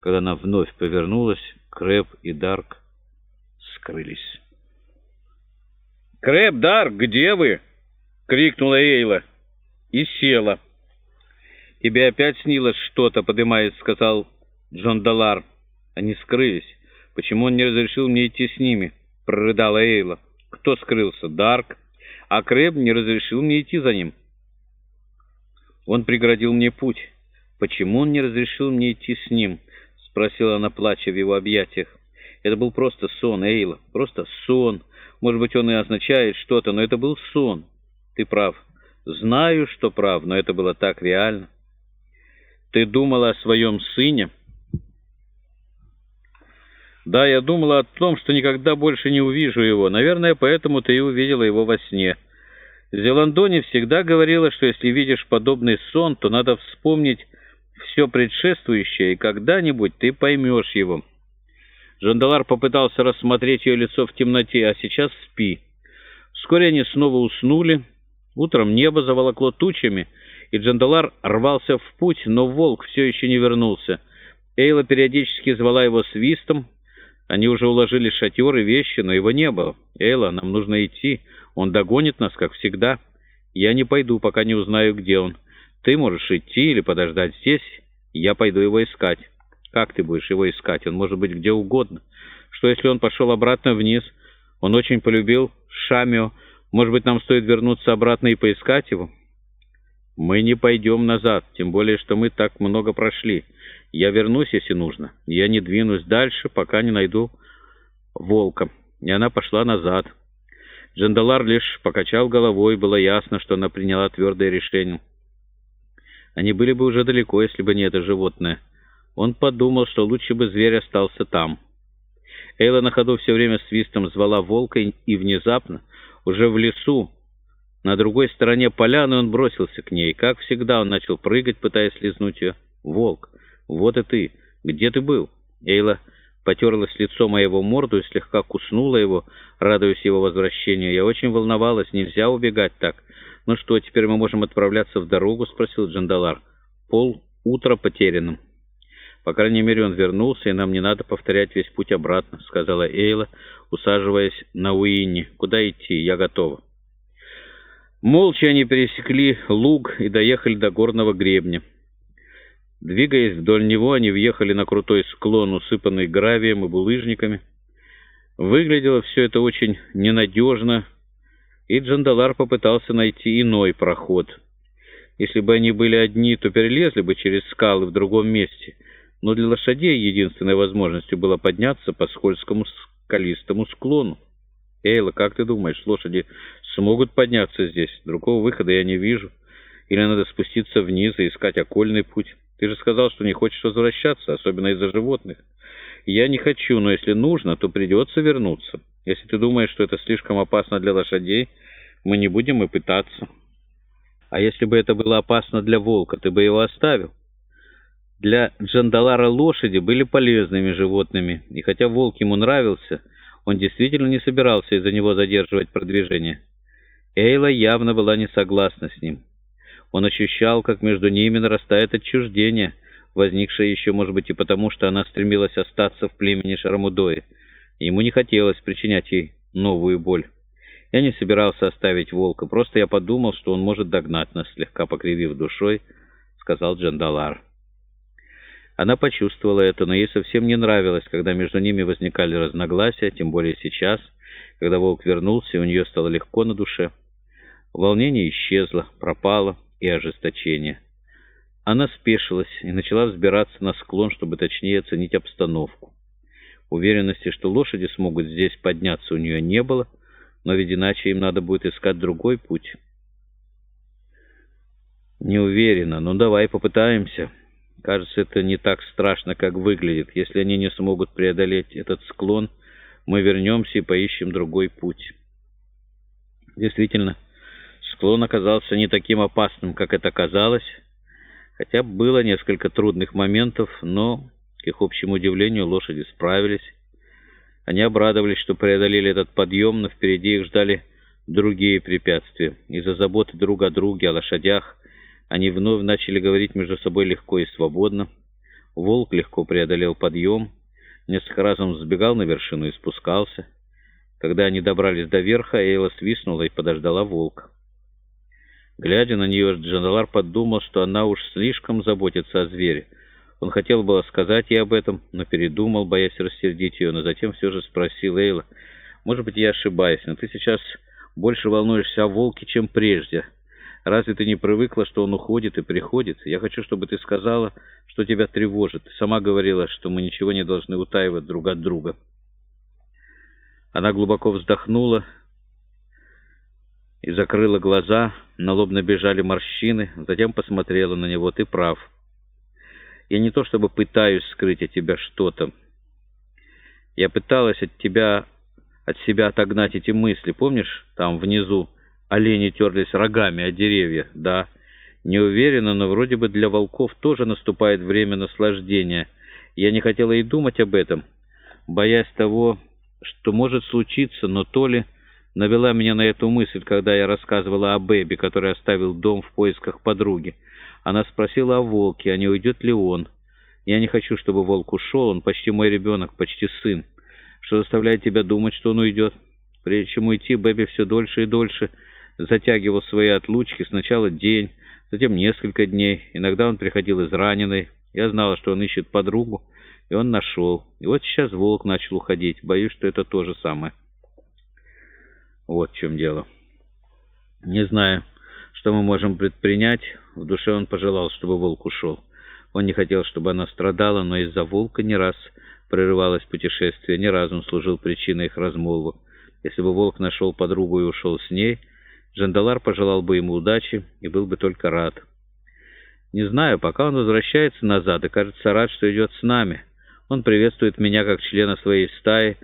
Когда она вновь повернулась, Крэб и Дарк скрылись. «Крэб, Дарк, где вы?» — крикнула Эйла и села. «Тебе опять снилось что-то, подымаясь», — сказал Джон Далар. Они скрылись. «Почему он не разрешил мне идти с ними?» — прорыдала Эйла. «Кто скрылся? Дарк. А Крэб не разрешил мне идти за ним. Он преградил мне путь. Почему он не разрешил мне идти с ним?» — спросила она, плача в его объятиях. «Это был просто сон, Эйла, просто сон. Может быть, он и означает что-то, но это был сон. Ты прав. Знаю, что прав, но это было так реально. Ты думала о своем сыне?» «Да, я думала о том, что никогда больше не увижу его. Наверное, поэтому ты и увидела его во сне». Зеландони всегда говорила, что если видишь подобный сон, то надо вспомнить все предшествующее, и когда-нибудь ты поймешь его. Жандалар попытался рассмотреть ее лицо в темноте, а сейчас спи. Вскоре они снова уснули. Утром небо заволокло тучами, и Джандалар рвался в путь, но волк все еще не вернулся. Эйла периодически звала его свистом. Они уже уложили шатер и вещи, но его не было. «Эйла, нам нужно идти. Он догонит нас, как всегда. Я не пойду, пока не узнаю, где он. Ты можешь идти или подождать здесь. Я пойду его искать». «Как ты будешь его искать? Он может быть где угодно. Что, если он пошел обратно вниз? Он очень полюбил Шамио. Может быть, нам стоит вернуться обратно и поискать его?» «Мы не пойдем назад, тем более, что мы так много прошли. Я вернусь, если нужно. Я не двинусь дальше, пока не найду волка». И она пошла назад. Джандалар лишь покачал головой, было ясно, что она приняла твердое решение. Они были бы уже далеко, если бы не это животное. Он подумал, что лучше бы зверь остался там. Эйла на ходу все время свистом звала волка, и внезапно, уже в лесу, на другой стороне поляны он бросился к ней. Как всегда, он начал прыгать, пытаясь лизнуть ее. «Волк, вот и ты. Где ты был?» Эйла потерлась лицо моего морду и слегка куснула его, радуясь его возвращению. Я очень волновалась, нельзя убегать так. «Ну что, теперь мы можем отправляться в дорогу?» — спросил Джандалар. «Пол утра потерянным». «По крайней мере, он вернулся, и нам не надо повторять весь путь обратно», — сказала Эйла, усаживаясь на Уинни. «Куда идти? Я готова». Молча они пересекли луг и доехали до горного гребня. Двигаясь вдоль него, они въехали на крутой склон, усыпанный гравием и булыжниками. Выглядело все это очень ненадежно, и Джандалар попытался найти иной проход. Если бы они были одни, то перелезли бы через скалы в другом месте, но для лошадей единственной возможностью было подняться по скользкому скалистому склону. «Эйла, как ты думаешь, лошади смогут подняться здесь? Другого выхода я не вижу. Или надо спуститься вниз и искать окольный путь?» Ты же сказал, что не хочешь возвращаться, особенно из-за животных. Я не хочу, но если нужно, то придется вернуться. Если ты думаешь, что это слишком опасно для лошадей, мы не будем и пытаться. А если бы это было опасно для волка, ты бы его оставил? Для Джандалара лошади были полезными животными, и хотя волк ему нравился, он действительно не собирался из-за него задерживать продвижение. Эйла явно была не согласна с ним. Он ощущал, как между ними нарастает отчуждение, возникшее еще, может быть, и потому, что она стремилась остаться в племени Шармудои. Ему не хотелось причинять ей новую боль. Я не собирался оставить волка, просто я подумал, что он может догнать нас, слегка покривив душой, — сказал Джандалар. Она почувствовала это, но ей совсем не нравилось, когда между ними возникали разногласия, тем более сейчас, когда волк вернулся, и у нее стало легко на душе. Волнение исчезло, пропало и ожесточение. Она спешилась и начала взбираться на склон, чтобы точнее оценить обстановку. Уверенности, что лошади смогут здесь подняться, у нее не было, но ведь иначе им надо будет искать другой путь. Не уверена, но давай попытаемся. Кажется, это не так страшно, как выглядит. Если они не смогут преодолеть этот склон, мы вернемся и поищем другой путь. Действительно, Склон оказался не таким опасным, как это казалось, хотя было несколько трудных моментов, но, к их общему удивлению, лошади справились. Они обрадовались, что преодолели этот подъем, но впереди их ждали другие препятствия. Из-за заботы друг о друге, о лошадях, они вновь начали говорить между собой легко и свободно. Волк легко преодолел подъем, несколько раз он сбегал на вершину и спускался. Когда они добрались до верха, Эйла свистнула и подождала волка. Глядя на нее, Джандалар подумал, что она уж слишком заботится о звере. Он хотел было сказать ей об этом, но передумал, боясь рассердить ее, но затем все же спросил Эйла, «Может быть, я ошибаюсь, но ты сейчас больше волнуешься о волке, чем прежде». Разве ты не привыкла, что он уходит и приходит? Я хочу, чтобы ты сказала, что тебя тревожит. Ты сама говорила, что мы ничего не должны утаивать друг от друга. Она глубоко вздохнула и закрыла глаза. На лоб набежали морщины. Затем посмотрела на него. Ты прав. Я не то чтобы пытаюсь скрыть от тебя что-то. Я пыталась от тебя, от себя отогнать эти мысли. Помнишь, там внизу? Олени терлись рогами о деревья, да. Не уверена, но вроде бы для волков тоже наступает время наслаждения. Я не хотела и думать об этом, боясь того, что может случиться, но то ли навела меня на эту мысль, когда я рассказывала о Бэби, который оставил дом в поисках подруги. Она спросила о волке, а не уйдет ли он. Я не хочу, чтобы волк ушел, он почти мой ребенок, почти сын. Что заставляет тебя думать, что он уйдет? Прежде чем уйти, Бэби все дольше и дольше затягивал свои отлучки сначала день, затем несколько дней. Иногда он приходил израненный. Я знала, что он ищет подругу, и он нашел. И вот сейчас волк начал уходить. Боюсь, что это то же самое. Вот в чем дело. Не знаю, что мы можем предпринять. В душе он пожелал, чтобы волк ушел. Он не хотел, чтобы она страдала, но из-за волка не раз прерывалось путешествие, ни разу он служил причиной их размолвок. Если бы волк нашел подругу и ушел с ней... Жандалар пожелал бы ему удачи и был бы только рад. Не знаю, пока он возвращается назад и кажется рад, что идет с нами. Он приветствует меня как члена своей стаи,